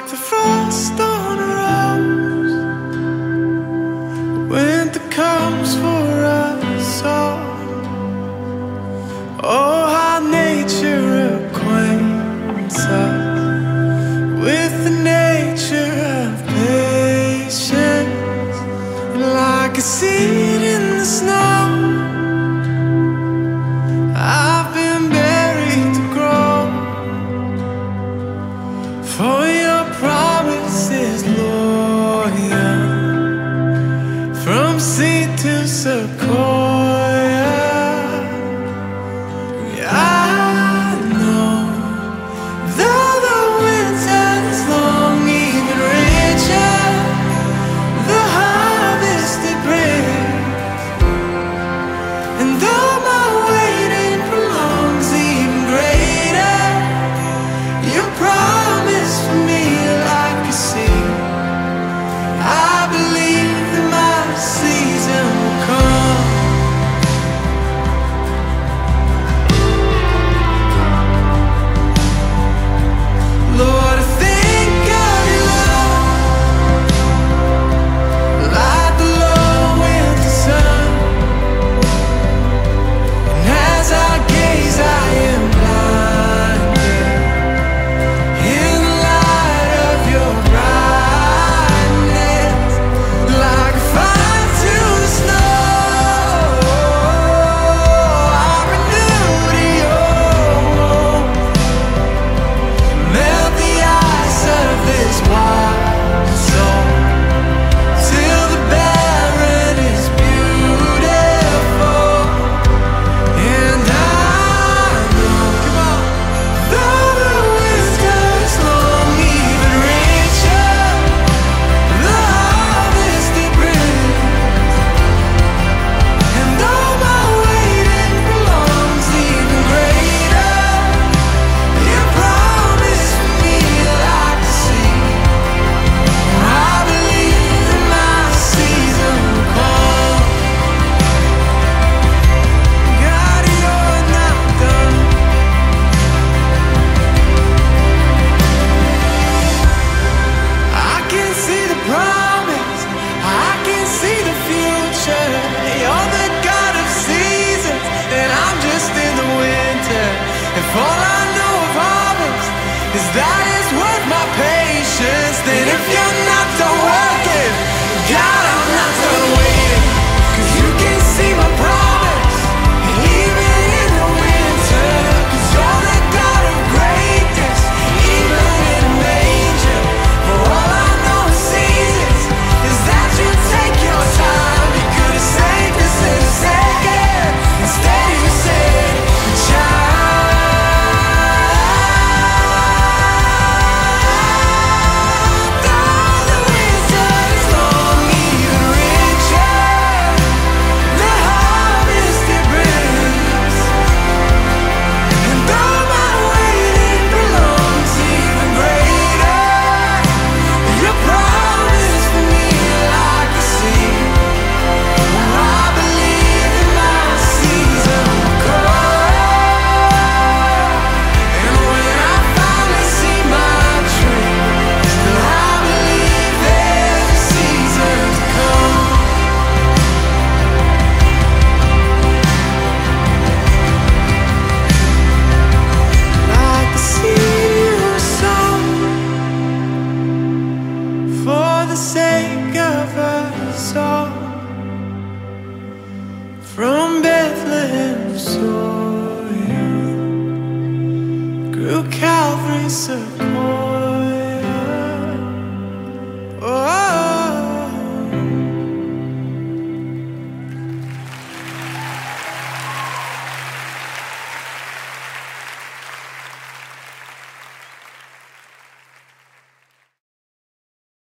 like the frost on a rose. Winter comes for. If all I know of harvest is that From Bethlehem saw you, grew Calvary's circle.